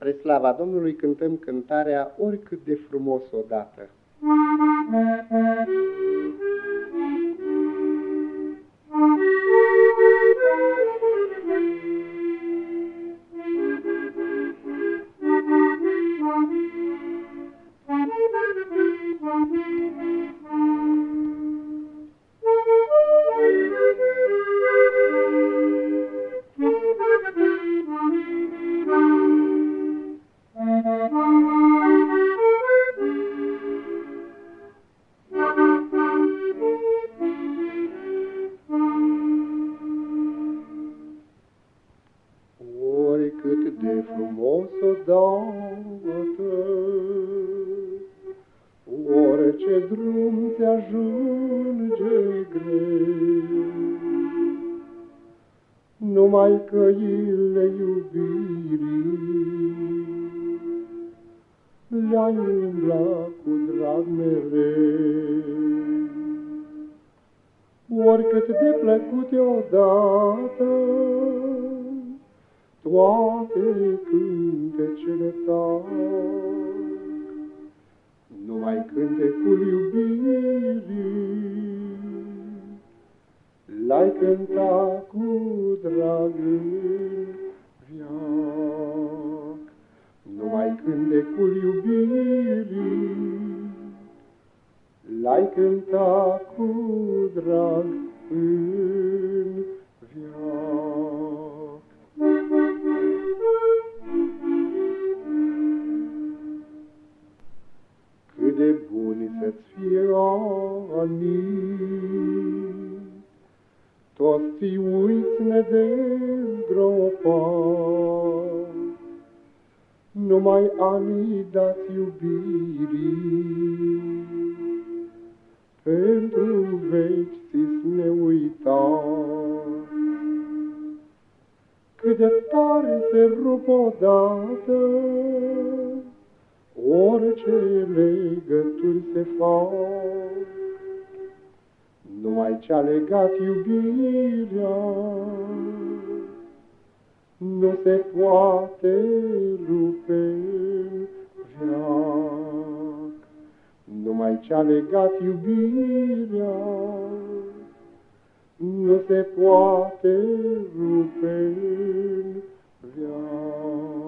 Spre slava Domnului cântăm cântarea oricât de frumos odată. de frumos odată. Orice drum te ajunge greu, Numai căile iubirii Le-ai umbla cu drag mereu. Oricât de plăcute odată, toate cântecele tac. Numai cântecul iubirii L-ai cântat cu drag în viac. Numai cântecul iubirii L-ai cântat cu drag în de Toți ți uiți nedezgropat, numai anii dați iubirii, pentru veci ți neuitat. Cât de tare se rup odată, Orice legături se fac, Numai ce-a legat iubirea, Nu se poate rupe veac. Numai ce-a legat iubirea, Nu se poate rupe veac.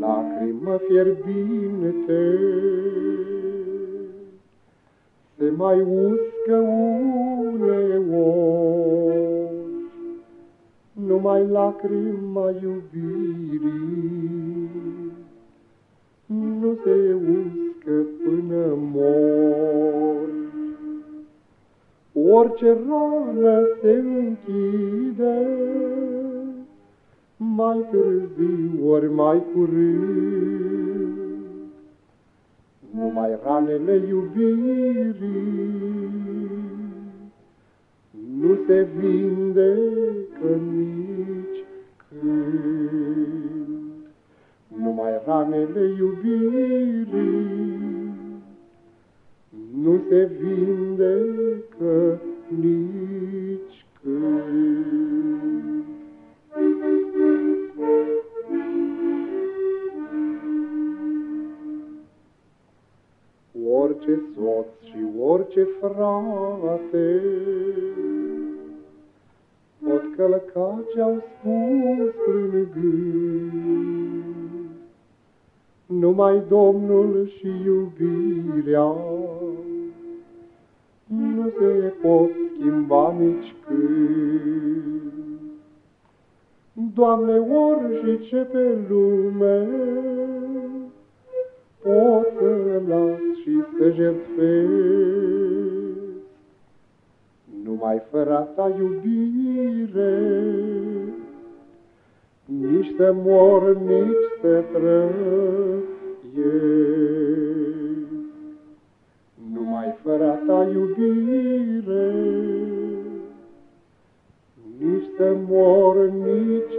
Lacrimă fierbinte. Se mai uscă uneori, numai lacrima iubirii. Nu se uscă până mor. Orice rană se închide, mai târziu ori mai curând. Numai ranele iubirii nu se vindecă nici când. Numai ranele iubirii nu se vindecă nici orice soț și orice frate pot călca ce-au spus plângând. Numai Domnul și iubirea nu se pot schimba nici când. Doamne, orice pe lume pot să las și să jertfesc. Numai fără ta iubire, nici să mor, nici să trăiesc. Numai fără ta iubire, nici să mor, nici